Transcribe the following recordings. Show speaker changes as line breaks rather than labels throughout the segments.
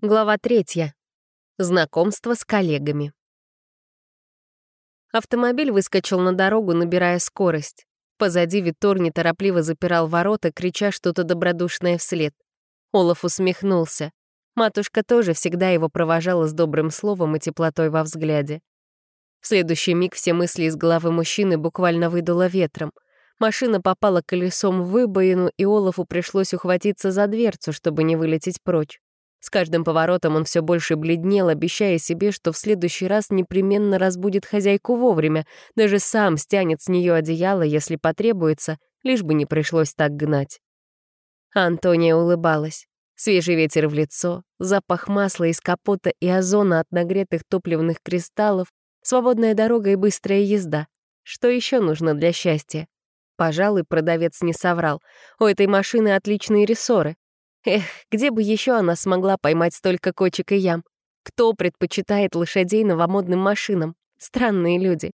Глава третья. Знакомство с коллегами. Автомобиль выскочил на дорогу, набирая скорость. Позади Витор неторопливо запирал ворота, крича что-то добродушное вслед. Олаф усмехнулся. Матушка тоже всегда его провожала с добрым словом и теплотой во взгляде. В следующий миг все мысли из головы мужчины буквально выдуло ветром. Машина попала колесом в выбоину, и Олафу пришлось ухватиться за дверцу, чтобы не вылететь прочь. С каждым поворотом он все больше бледнел, обещая себе, что в следующий раз непременно разбудит хозяйку вовремя, даже сам стянет с нее одеяло, если потребуется, лишь бы не пришлось так гнать. Антония улыбалась. Свежий ветер в лицо, запах масла из капота и озона от нагретых топливных кристаллов, свободная дорога и быстрая езда. Что еще нужно для счастья? Пожалуй, продавец не соврал. У этой машины отличные рессоры. Эх, где бы еще она смогла поймать столько кочек и ям? Кто предпочитает лошадей новомодным машинам? Странные люди.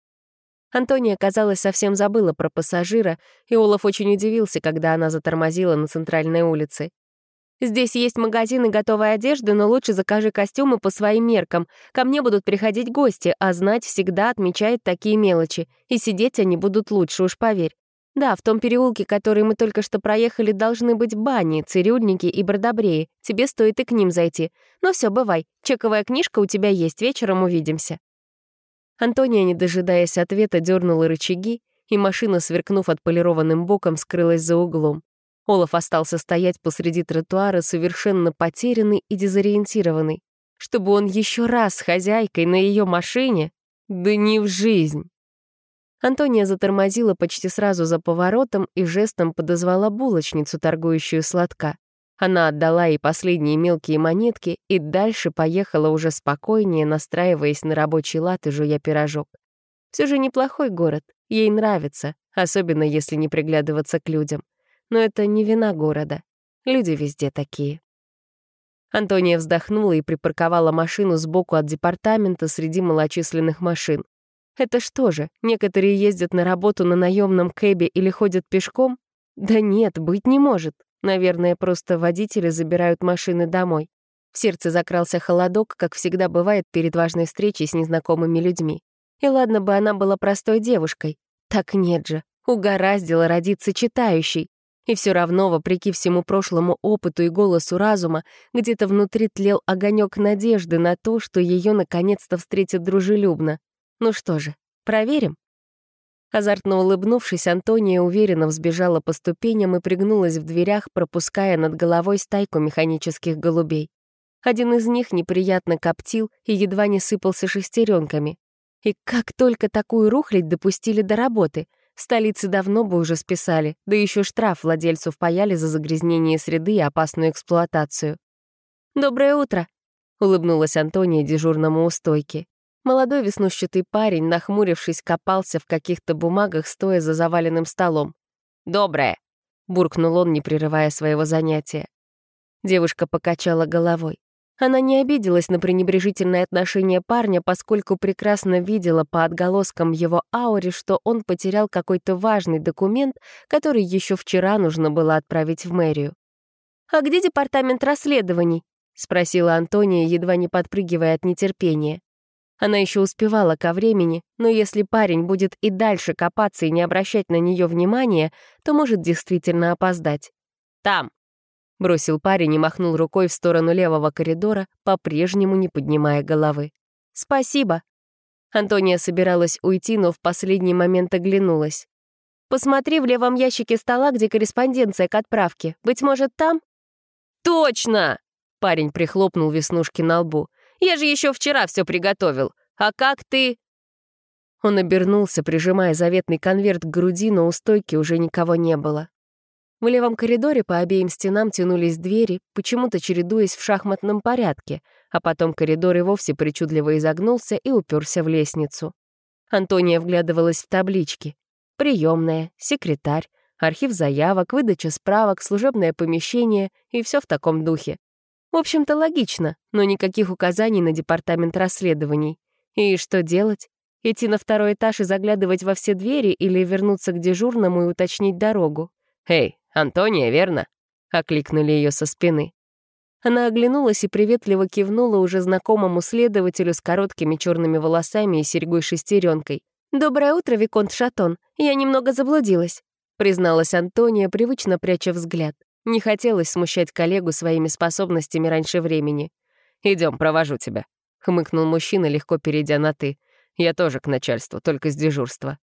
Антония, казалось, совсем забыла про пассажира, и Олаф очень удивился, когда она затормозила на центральной улице. «Здесь есть магазины готовой одежды, но лучше закажи костюмы по своим меркам. Ко мне будут приходить гости, а знать всегда отмечает такие мелочи, и сидеть они будут лучше, уж поверь. Да, в том переулке, который мы только что проехали, должны быть бани, цирюльники и бродобреи. Тебе стоит и к ним зайти. Но все, бывай. Чековая книжка у тебя есть, вечером увидимся». Антония, не дожидаясь ответа, дернула рычаги, и машина, сверкнув отполированным боком, скрылась за углом. Олаф остался стоять посреди тротуара, совершенно потерянный и дезориентированный. Чтобы он еще раз с хозяйкой на ее машине? Да не в жизнь. Антония затормозила почти сразу за поворотом и жестом подозвала булочницу, торгующую сладка. Она отдала ей последние мелкие монетки и дальше поехала уже спокойнее, настраиваясь на рабочий лад и жуя пирожок. Все же неплохой город, ей нравится, особенно если не приглядываться к людям. Но это не вина города. Люди везде такие. Антония вздохнула и припарковала машину сбоку от департамента среди малочисленных машин. Это что же, некоторые ездят на работу на наемном кэбе или ходят пешком? Да нет, быть не может. Наверное, просто водители забирают машины домой. В сердце закрался холодок, как всегда бывает перед важной встречей с незнакомыми людьми. И ладно бы она была простой девушкой. Так нет же, угораздило родиться читающей. И все равно, вопреки всему прошлому опыту и голосу разума, где-то внутри тлел огонек надежды на то, что ее наконец-то встретят дружелюбно. Ну что же, проверим? Азартно улыбнувшись, Антония уверенно взбежала по ступеням и пригнулась в дверях, пропуская над головой стайку механических голубей. Один из них неприятно коптил и едва не сыпался шестеренками. И как только такую рухлядь допустили до работы, в столице давно бы уже списали, да еще штраф владельцу впаяли за загрязнение среды и опасную эксплуатацию. «Доброе утро», — улыбнулась Антония дежурному у стойки. Молодой веснущатый парень, нахмурившись, копался в каких-то бумагах, стоя за заваленным столом. «Доброе!» — буркнул он, не прерывая своего занятия. Девушка покачала головой. Она не обиделась на пренебрежительное отношение парня, поскольку прекрасно видела по отголоскам его ауре, что он потерял какой-то важный документ, который еще вчера нужно было отправить в мэрию. «А где департамент расследований?» — спросила Антония, едва не подпрыгивая от нетерпения. Она еще успевала ко времени, но если парень будет и дальше копаться и не обращать на нее внимания, то может действительно опоздать. «Там!» — бросил парень и махнул рукой в сторону левого коридора, по-прежнему не поднимая головы. «Спасибо!» Антония собиралась уйти, но в последний момент оглянулась. «Посмотри в левом ящике стола, где корреспонденция к отправке. Быть может, там?» «Точно!» — парень прихлопнул веснушки на лбу. Я же еще вчера все приготовил. А как ты...» Он обернулся, прижимая заветный конверт к груди, но у стойки уже никого не было. В левом коридоре по обеим стенам тянулись двери, почему-то чередуясь в шахматном порядке, а потом коридор и вовсе причудливо изогнулся и уперся в лестницу. Антония вглядывалась в таблички. Приемная, секретарь, архив заявок, выдача справок, служебное помещение и все в таком духе. В общем-то, логично, но никаких указаний на департамент расследований. И что делать? Идти на второй этаж и заглядывать во все двери или вернуться к дежурному и уточнить дорогу? «Эй, Антония, верно?» — окликнули ее со спины. Она оглянулась и приветливо кивнула уже знакомому следователю с короткими черными волосами и серьгой-шестеренкой. «Доброе утро, Виконт Шатон. Я немного заблудилась», — призналась Антония, привычно пряча взгляд. Не хотелось смущать коллегу своими способностями раньше времени. Идем, провожу тебя», — хмыкнул мужчина, легко перейдя на «ты». «Я тоже к начальству, только с дежурства».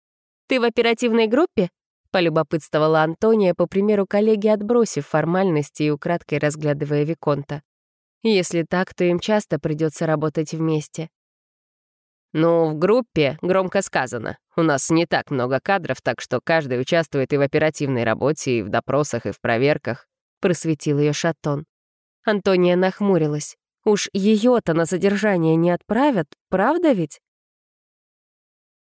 «Ты в оперативной группе?» — полюбопытствовала Антония, по примеру коллеги, отбросив формальности и украдкой разглядывая Виконта. «Если так, то им часто придется работать вместе». «Ну, в группе громко сказано. У нас не так много кадров, так что каждый участвует и в оперативной работе, и в допросах, и в проверках», — просветил ее Шатон. Антония нахмурилась. «Уж ее-то на задержание не отправят, правда ведь?»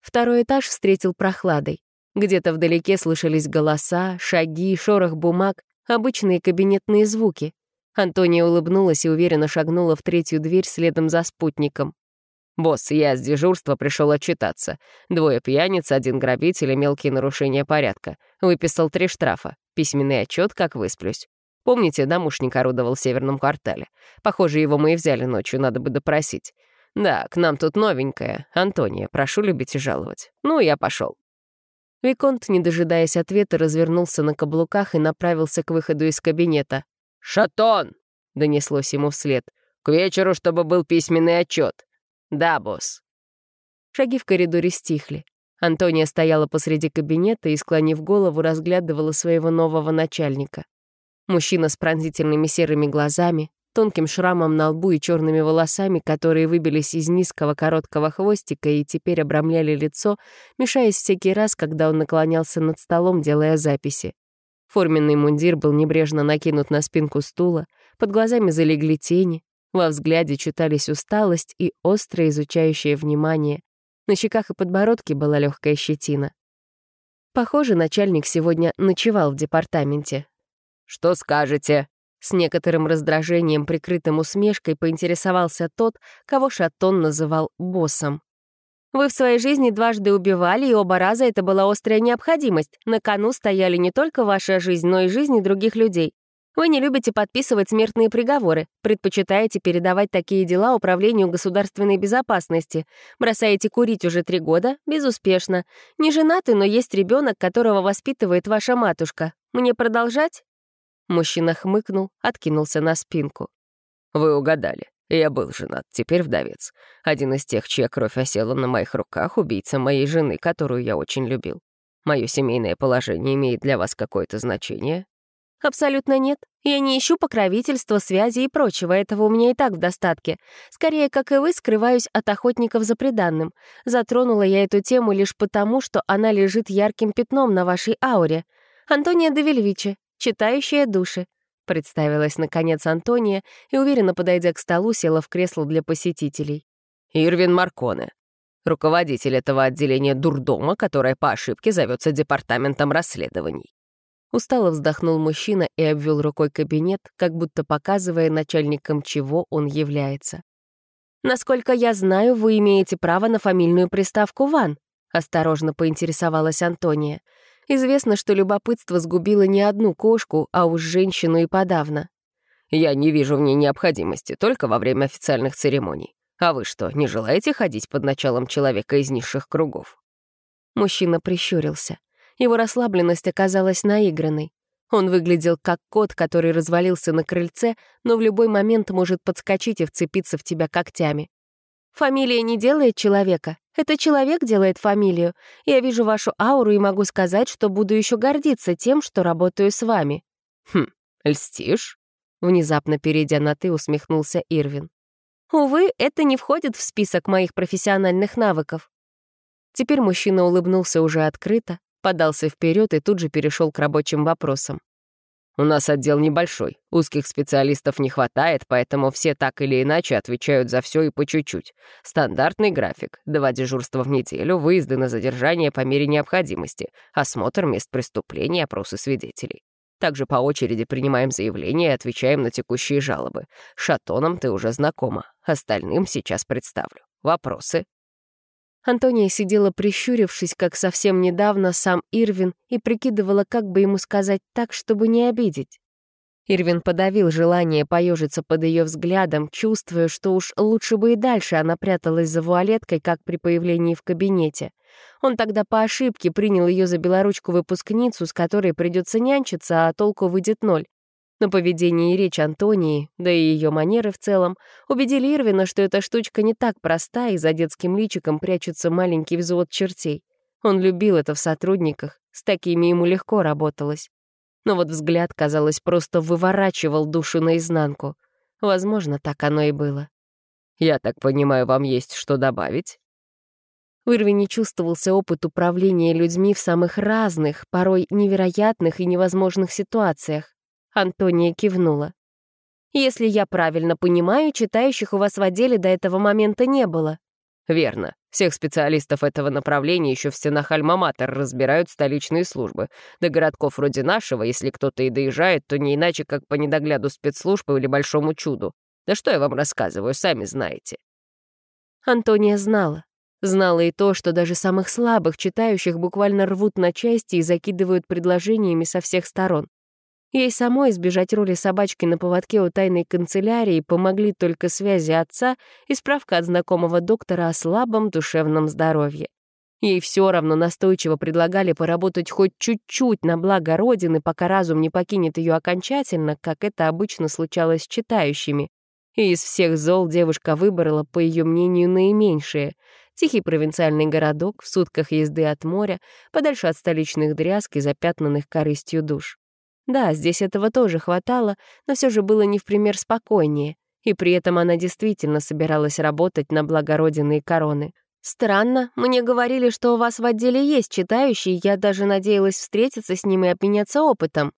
Второй этаж встретил прохладой. Где-то вдалеке слышались голоса, шаги, шорох бумаг, обычные кабинетные звуки. Антония улыбнулась и уверенно шагнула в третью дверь следом за спутником. «Босс, я с дежурства пришел отчитаться. Двое пьяниц, один грабитель и мелкие нарушения порядка. Выписал три штрафа. Письменный отчет, как высплюсь. Помните, домушник орудовал в северном квартале? Похоже, его мы и взяли ночью, надо бы допросить. Да, к нам тут новенькая. Антония, прошу любить и жаловать. Ну, я пошел. Виконт, не дожидаясь ответа, развернулся на каблуках и направился к выходу из кабинета. «Шатон!» — донеслось ему вслед. «К вечеру, чтобы был письменный отчет. «Да, босс». Шаги в коридоре стихли. Антония стояла посреди кабинета и, склонив голову, разглядывала своего нового начальника. Мужчина с пронзительными серыми глазами, тонким шрамом на лбу и черными волосами, которые выбились из низкого короткого хвостика и теперь обрамляли лицо, мешаясь всякий раз, когда он наклонялся над столом, делая записи. Форменный мундир был небрежно накинут на спинку стула, под глазами залегли тени, во взгляде читались усталость и острое изучающее внимание. На щеках и подбородке была легкая щетина. Похоже, начальник сегодня ночевал в департаменте. «Что скажете?» С некоторым раздражением, прикрытым усмешкой, поинтересовался тот, кого Шатон называл боссом. «Вы в своей жизни дважды убивали, и оба раза это была острая необходимость. На кону стояли не только ваша жизнь, но и жизни других людей. Вы не любите подписывать смертные приговоры, предпочитаете передавать такие дела Управлению государственной безопасности, бросаете курить уже три года, безуспешно. Не женаты, но есть ребенок, которого воспитывает ваша матушка. Мне продолжать?» Мужчина хмыкнул, откинулся на спинку. «Вы угадали. Я был женат, теперь вдовец. Один из тех, чья кровь осела на моих руках, убийца моей жены, которую я очень любил. Мое семейное положение имеет для вас какое-то значение?» «Абсолютно нет. Я не ищу покровительства, связи и прочего, этого у меня и так в достатке. Скорее, как и вы, скрываюсь от охотников за преданным. Затронула я эту тему лишь потому, что она лежит ярким пятном на вашей ауре. Антония Девельвичи, читающая души. Представилась, наконец, Антония и, уверенно подойдя к столу, села в кресло для посетителей. «Ирвин Марконе, руководитель этого отделения дурдома, которое по ошибке зовется Департаментом расследований». Устало вздохнул мужчина и обвел рукой кабинет, как будто показывая начальником, чего он является. «Насколько я знаю, вы имеете право на фамильную приставку «Ван», — осторожно поинтересовалась Антония. Известно, что любопытство сгубило не одну кошку, а уж женщину и подавно. «Я не вижу в ней необходимости, только во время официальных церемоний. А вы что, не желаете ходить под началом человека из низших кругов?» Мужчина прищурился. Его расслабленность оказалась наигранной. Он выглядел как кот, который развалился на крыльце, но в любой момент может подскочить и вцепиться в тебя когтями. «Фамилия не делает человека. Это человек делает фамилию. Я вижу вашу ауру и могу сказать, что буду еще гордиться тем, что работаю с вами». «Хм, льстишь?» Внезапно перейдя на «ты», усмехнулся Ирвин. «Увы, это не входит в список моих профессиональных навыков». Теперь мужчина улыбнулся уже открыто, подался вперед и тут же перешел к рабочим вопросам. «У нас отдел небольшой, узких специалистов не хватает, поэтому все так или иначе отвечают за все и по чуть-чуть. Стандартный график, два дежурства в неделю, выезды на задержание по мере необходимости, осмотр мест преступления, опросы свидетелей. Также по очереди принимаем заявления и отвечаем на текущие жалобы. Шатоном ты уже знакома, остальным сейчас представлю. Вопросы?» Антония сидела прищурившись, как совсем недавно сам Ирвин, и прикидывала, как бы ему сказать так, чтобы не обидеть. Ирвин подавил желание поежиться под ее взглядом, чувствуя, что уж лучше бы и дальше она пряталась за вуалеткой, как при появлении в кабинете. Он тогда по ошибке принял ее за белоручку выпускницу, с которой придется нянчиться, а толку выйдет ноль. Но поведение и речь Антонии, да и ее манеры в целом, убедили Ирвина, что эта штучка не так проста, и за детским личиком прячется маленький взвод чертей. Он любил это в сотрудниках, с такими ему легко работалось но вот взгляд, казалось, просто выворачивал душу наизнанку. Возможно, так оно и было.
«Я так понимаю, вам есть что добавить?»
В Ирвине чувствовался опыт управления людьми в самых разных, порой невероятных и невозможных ситуациях. Антония кивнула. «Если я правильно понимаю, читающих у вас в отделе до этого момента не было».
«Верно. Всех специалистов этого направления еще в стенах Альма-Матер разбирают столичные службы. До городков вроде нашего, если кто-то и доезжает, то не иначе, как по недогляду спецслужбы или большому чуду. Да что я вам рассказываю, сами знаете».
Антония знала. Знала и то, что даже самых слабых читающих буквально рвут на части и закидывают предложениями со всех сторон. Ей самой избежать роли собачки на поводке у тайной канцелярии помогли только связи отца и справка от знакомого доктора о слабом душевном здоровье. Ей все равно настойчиво предлагали поработать хоть чуть-чуть на благо Родины, пока разум не покинет ее окончательно, как это обычно случалось с читающими. И из всех зол девушка выбрала, по ее мнению, наименьшее. Тихий провинциальный городок в сутках езды от моря, подальше от столичных дрязг и запятнанных корыстью душ. Да, здесь этого тоже хватало, но все же было не в пример спокойнее, и при этом она действительно собиралась работать на благо Родины и короны. «Странно, мне говорили, что у вас в отделе есть читающий, я даже надеялась встретиться с ним и обменяться опытом».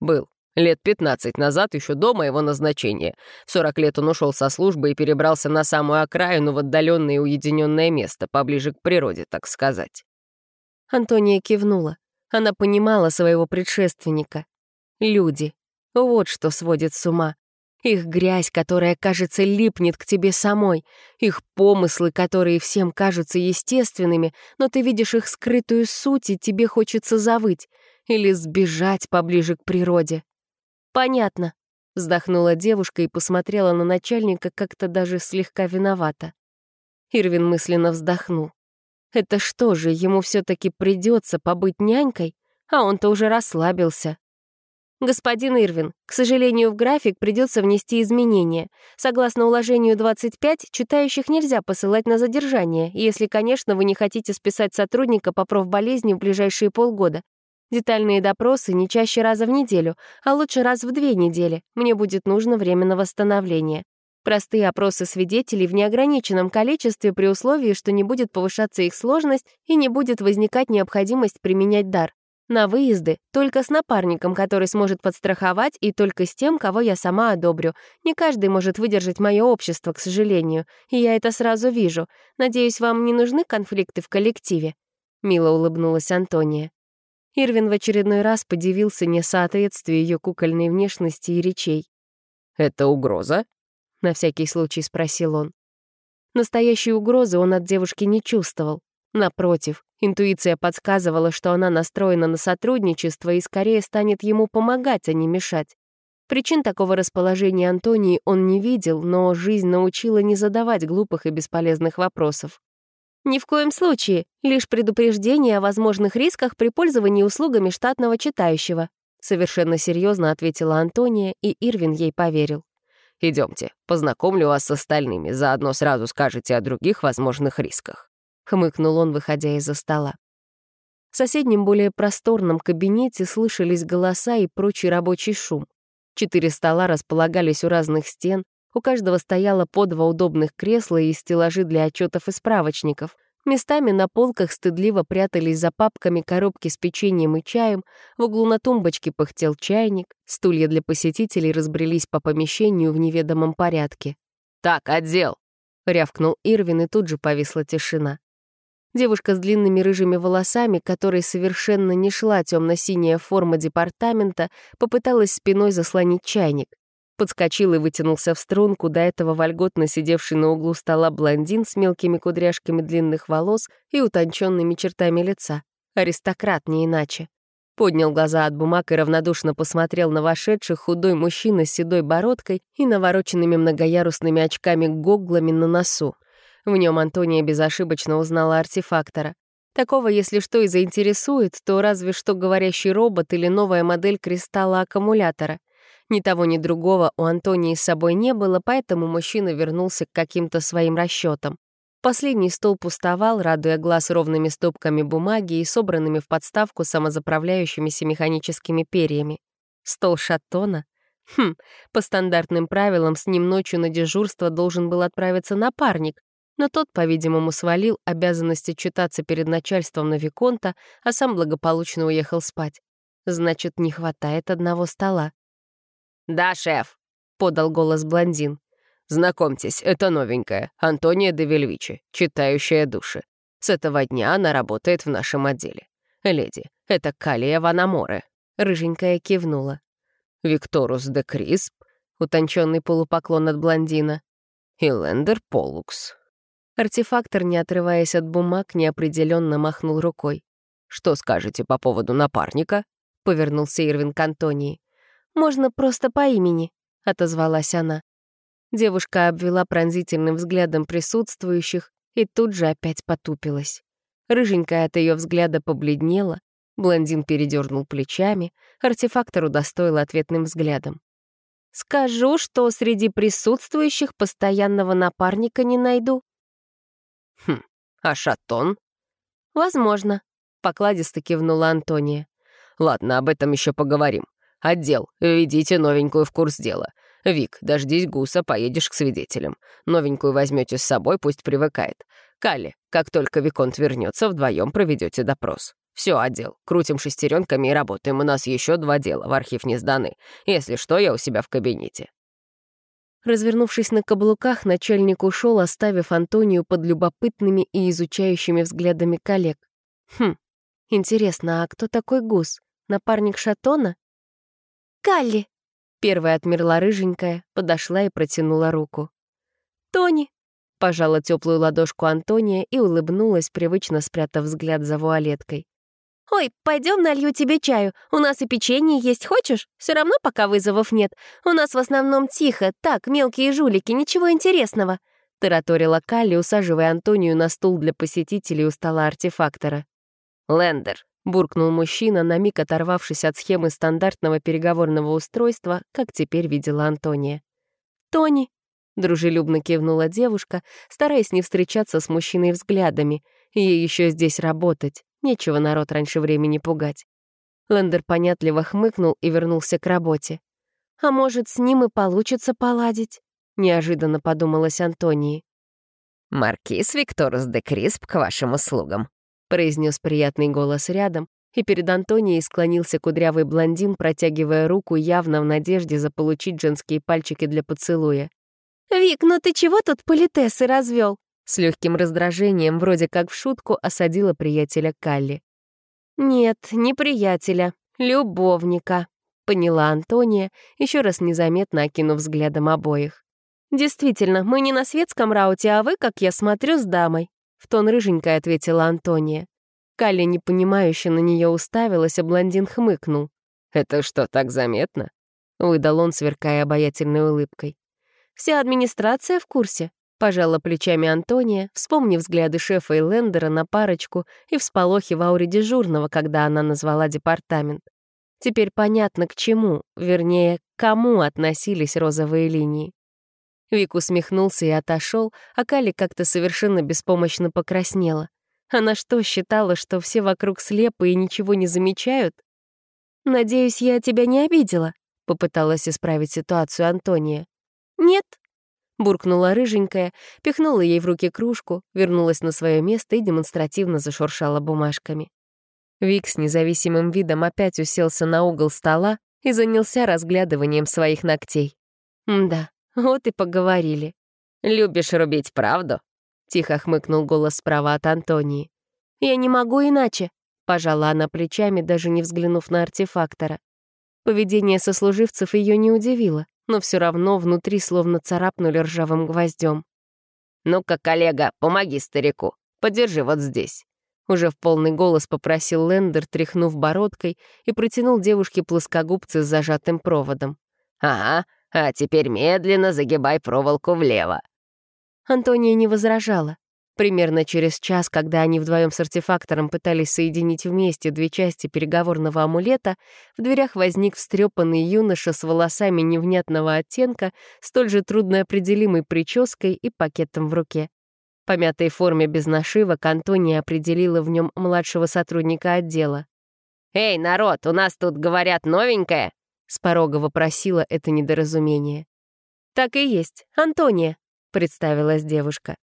«Был. Лет 15 назад, еще до моего назначения. В 40 лет он ушел со службы и перебрался на самую окраину в отдаленное и уединенное место, поближе к природе, так сказать».
Антония кивнула. Она понимала своего предшественника. Люди. Вот что сводит с ума. Их грязь, которая, кажется, липнет к тебе самой. Их помыслы, которые всем кажутся естественными, но ты видишь их скрытую суть, и тебе хочется завыть. Или сбежать поближе к природе. «Понятно», — вздохнула девушка и посмотрела на начальника как-то даже слегка виновата. Ирвин мысленно вздохнул. «Это что же, ему все таки придется побыть нянькой? А он-то уже расслабился». «Господин Ирвин, к сожалению, в график придется внести изменения. Согласно уложению 25, читающих нельзя посылать на задержание, если, конечно, вы не хотите списать сотрудника по профболезни в ближайшие полгода. Детальные допросы не чаще раза в неделю, а лучше раз в две недели. Мне будет нужно время на восстановление. Простые опросы свидетелей в неограниченном количестве при условии, что не будет повышаться их сложность и не будет возникать необходимость применять дар. На выезды только с напарником, который сможет подстраховать, и только с тем, кого я сама одобрю. Не каждый может выдержать мое общество, к сожалению, и я это сразу вижу. Надеюсь, вам не нужны конфликты в коллективе?» Мило улыбнулась Антония. Ирвин в очередной раз подивился несоответствию ее кукольной внешности и речей.
«Это угроза?»
— на всякий случай спросил он. Настоящей угрозы он от девушки не чувствовал. Напротив, интуиция подсказывала, что она настроена на сотрудничество и скорее станет ему помогать, а не мешать. Причин такого расположения Антонии он не видел, но жизнь научила не задавать глупых и бесполезных вопросов. «Ни в коем случае, лишь предупреждение о возможных рисках при пользовании услугами штатного читающего», совершенно серьезно ответила Антония, и Ирвин ей поверил.
Идемте, познакомлю вас с остальными, заодно сразу скажете о других возможных рисках».
— хмыкнул он, выходя из-за стола. В соседнем, более просторном кабинете слышались голоса и прочий рабочий шум. Четыре стола располагались у разных стен, у каждого стояло по два удобных кресла и стеллажи для отчетов и справочников. Местами на полках стыдливо прятались за папками коробки с печеньем и чаем, в углу на тумбочке пыхтел чайник, стулья для посетителей разбрелись по помещению в неведомом порядке.
«Так, отдел!» — рявкнул Ирвин, и тут же повисла тишина.
Девушка с длинными рыжими волосами, которой совершенно не шла темно-синяя форма департамента, попыталась спиной заслонить чайник. Подскочил и вытянулся в струнку, до этого вольготно сидевший на углу стола блондин с мелкими кудряшками длинных волос и утонченными чертами лица. Аристократ не иначе. Поднял глаза от бумаг и равнодушно посмотрел на вошедших худой мужчина с седой бородкой и навороченными многоярусными очками-гоглами на носу. В нем Антония безошибочно узнала артефактора. Такого, если что и заинтересует, то разве что говорящий робот или новая модель кристалла-аккумулятора. Ни того, ни другого у Антонии с собой не было, поэтому мужчина вернулся к каким-то своим расчетам. Последний стол пустовал, радуя глаз ровными стопками бумаги и собранными в подставку самозаправляющимися механическими перьями. Стол шатона? Хм, по стандартным правилам с ним ночью на дежурство должен был отправиться напарник, но тот, по-видимому, свалил обязанности читаться перед начальством на Виконта, а сам благополучно уехал спать. Значит, не хватает одного стола.
«Да, шеф», —
подал голос блондин.
Знакомьтесь, это новенькая, Антония де Вельвичи, читающая души. С этого дня она работает в нашем отделе. Леди, это Калия Ванаморе.
Рыженькая кивнула.
Викторус де Крисп,
утонченный полупоклон от блондина.
И Лендер Полукс.
Артефактор, не отрываясь от бумаг, неопределенно махнул рукой.
«Что скажете по поводу напарника?» — повернулся Ирвин к Антонии.
«Можно просто по имени», — отозвалась она. Девушка обвела пронзительным взглядом присутствующих и тут же опять потупилась. Рыженькая от ее взгляда побледнела, блондин передернул плечами, артефактор удостоил ответным взглядом. «Скажу, что среди присутствующих постоянного напарника не найду».
«Хм, а шатон?»
«Возможно», — покладисто кивнула Антония.
«Ладно, об этом еще поговорим. Отдел, введите новенькую в курс дела. «Вик, дождись гуса, поедешь к свидетелям. Новенькую возьмете с собой, пусть привыкает. Калли, как только Виконт вернется, вдвоем проведете допрос. Все, отдел. Крутим шестеренками и работаем. У нас еще два дела, в архив не сданы. Если что, я у себя в кабинете».
Развернувшись на каблуках, начальник ушел, оставив Антонию под любопытными и изучающими взглядами коллег. «Хм, интересно, а кто такой гус? Напарник Шатона?» «Калли!» Первая отмерла рыженькая, подошла и протянула руку. «Тони!» — пожала теплую ладошку Антония и улыбнулась, привычно спрятав взгляд за вуалеткой. «Ой, пойдем налью тебе чаю. У нас и печенье есть, хочешь? Все равно пока вызовов нет. У нас в основном тихо, так, мелкие жулики, ничего интересного», — тараторила Калли, усаживая Антонию на стул для посетителей у стола артефактора.
«Лендер, —
буркнул мужчина, на миг оторвавшись от схемы стандартного переговорного устройства, как теперь видела Антония. «Тони», — дружелюбно кивнула девушка, стараясь не встречаться с мужчиной взглядами. Ей еще здесь работать, нечего народ раньше времени пугать. Лендер понятливо хмыкнул и вернулся к работе. «А может, с ним и получится поладить?» — неожиданно подумалась Антонии.
«Маркиз Викторус де Крисп к вашим услугам»,
произнес приятный голос рядом, и перед Антонией склонился кудрявый блондин, протягивая руку явно в надежде заполучить женские пальчики для поцелуя. «Вик, ну ты чего тут политесы развел? С легким раздражением, вроде как в шутку, осадила приятеля Калли. «Нет, не приятеля, любовника», — поняла Антония, еще раз незаметно окинув взглядом обоих. «Действительно, мы не на светском рауте, а вы, как я смотрю, с дамой. В тон рыженькая ответила Антония. Калли непонимающе на нее уставилась, а блондин хмыкнул.
«Это что, так заметно?»
— выдал он, сверкая обаятельной улыбкой. «Вся администрация в курсе», — пожала плечами Антония, вспомнив взгляды шефа и Лендера на парочку и всполохи в ауре дежурного, когда она назвала департамент. Теперь понятно, к чему, вернее, к кому относились розовые линии. Вик усмехнулся и отошел, а Кали как-то совершенно беспомощно покраснела. Она что, считала, что все вокруг слепы и ничего не замечают? «Надеюсь, я тебя не обидела», — попыталась исправить ситуацию Антония. «Нет», — буркнула рыженькая, пихнула ей в руки кружку, вернулась на свое место и демонстративно зашуршала бумажками. Вик с независимым видом опять уселся на угол стола и занялся разглядыванием своих ногтей. Да, вот и поговорили.
«Любишь рубить правду?» — тихо хмыкнул голос справа от Антонии.
«Я не могу иначе», — пожала она плечами, даже не взглянув на артефактора. Поведение сослуживцев ее не удивило, но все равно внутри словно царапнули ржавым гвоздем.
«Ну-ка, коллега, помоги старику. Подержи вот здесь».
Уже в полный голос попросил Лендер, тряхнув бородкой, и протянул девушке плоскогубцы с зажатым проводом.
«Ага, а теперь медленно загибай проволоку влево».
Антония не возражала. Примерно через час, когда они вдвоем с артефактором пытались соединить вместе две части переговорного амулета, в дверях возник встрепанный юноша с волосами невнятного оттенка, столь же трудноопределимой прической и пакетом в руке. По мятой форме без нашивок Антония определила в нем младшего сотрудника отдела.
«Эй, народ, у нас тут, говорят, новенькое!»
С порога вопросила это недоразумение. «Так и есть, Антония», — представилась девушка.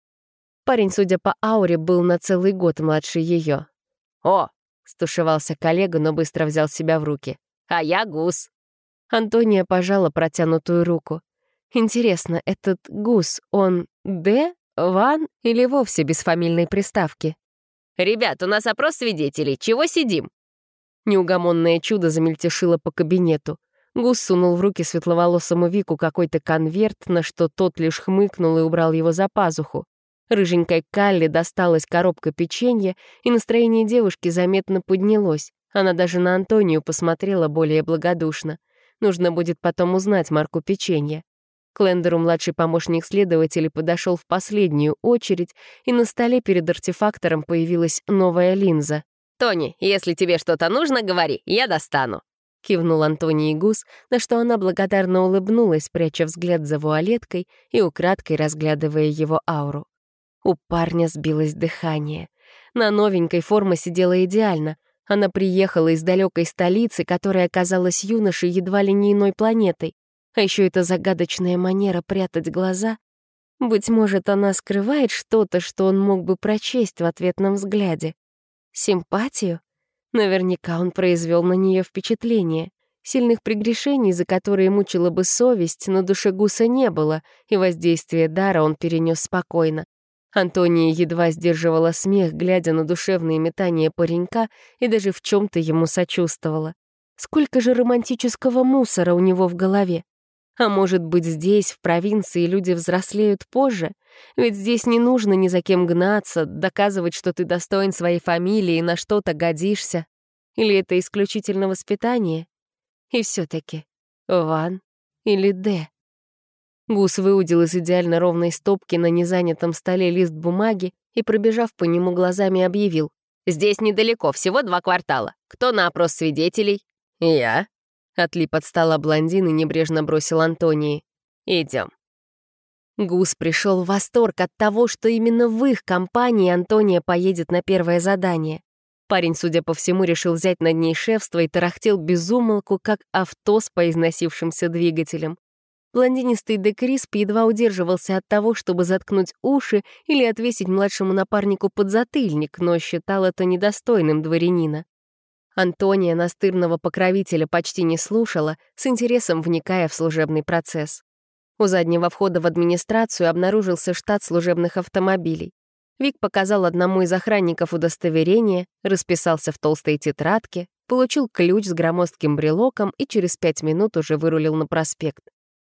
Парень, судя по ауре, был на целый год младше ее.
«О!»
— стушевался коллега, но быстро взял себя в руки.
«А я гус».
Антония пожала протянутую руку. «Интересно, этот гус, он Д, Ван или вовсе без фамильной приставки?»
«Ребят, у нас опрос свидетелей. Чего сидим?»
Неугомонное чудо замельтешило по кабинету. Гус сунул в руки светловолосому Вику какой-то конверт, на что тот лишь хмыкнул и убрал его за пазуху. Рыженькой Калли досталась коробка печенья, и настроение девушки заметно поднялось. Она даже на Антонию посмотрела более благодушно. Нужно будет потом узнать марку печенья. К Лендеру младший помощник следователя подошел в последнюю очередь, и на столе перед артефактором появилась новая линза.
«Тони, если тебе что-то нужно, говори, я достану», —
кивнул Антоний Гус, на что она благодарно улыбнулась, пряча взгляд за вуалеткой и украдкой разглядывая его ауру. У парня сбилось дыхание. На новенькой форма сидела идеально. Она приехала из далекой столицы, которая оказалась юношей едва ли не иной планетой. А еще эта загадочная манера прятать глаза. Быть может, она скрывает что-то, что он мог бы прочесть в ответном взгляде. Симпатию? Наверняка он произвел на нее впечатление. Сильных прегрешений, за которые мучила бы совесть, на душе Гуса не было, и воздействие дара он перенес спокойно. Антония едва сдерживала смех, глядя на душевные метания паренька и даже в чем то ему сочувствовала. Сколько же романтического мусора у него в голове? А может быть, здесь, в провинции, люди взрослеют позже? Ведь здесь не нужно ни за кем гнаться, доказывать, что ты достоин своей фамилии и на что-то годишься. Или это исключительно воспитание? И все таки Ван или Д? Гус выудил из идеально ровной стопки на незанятом столе лист бумаги и, пробежав по нему глазами, объявил.
«Здесь недалеко, всего два квартала. Кто на опрос свидетелей?»
«Я». Отлип от стола блондин и небрежно бросил Антонии.
Идем.
Гус пришел в восторг от того, что именно в их компании Антония поедет на первое задание. Парень, судя по всему, решил взять над ней шефство и тарахтел безумолку, как авто с поизносившимся двигателем. Блондинистый Декрисп едва удерживался от того, чтобы заткнуть уши или отвесить младшему напарнику подзатыльник, но считал это недостойным дворянина. Антония настырного покровителя почти не слушала, с интересом вникая в служебный процесс. У заднего входа в администрацию обнаружился штат служебных автомобилей. Вик показал одному из охранников удостоверение, расписался в толстой тетрадке, получил ключ с громоздким брелоком и через пять минут уже вырулил на проспект.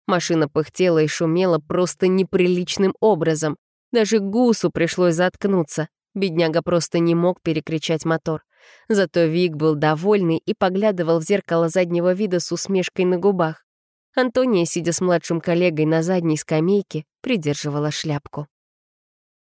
Машина пыхтела и шумела просто неприличным образом. Даже гусу пришлось заткнуться. Бедняга просто не мог перекричать мотор. Зато Вик был довольный и поглядывал в зеркало заднего вида с усмешкой на губах. Антония, сидя с младшим коллегой на задней скамейке, придерживала шляпку.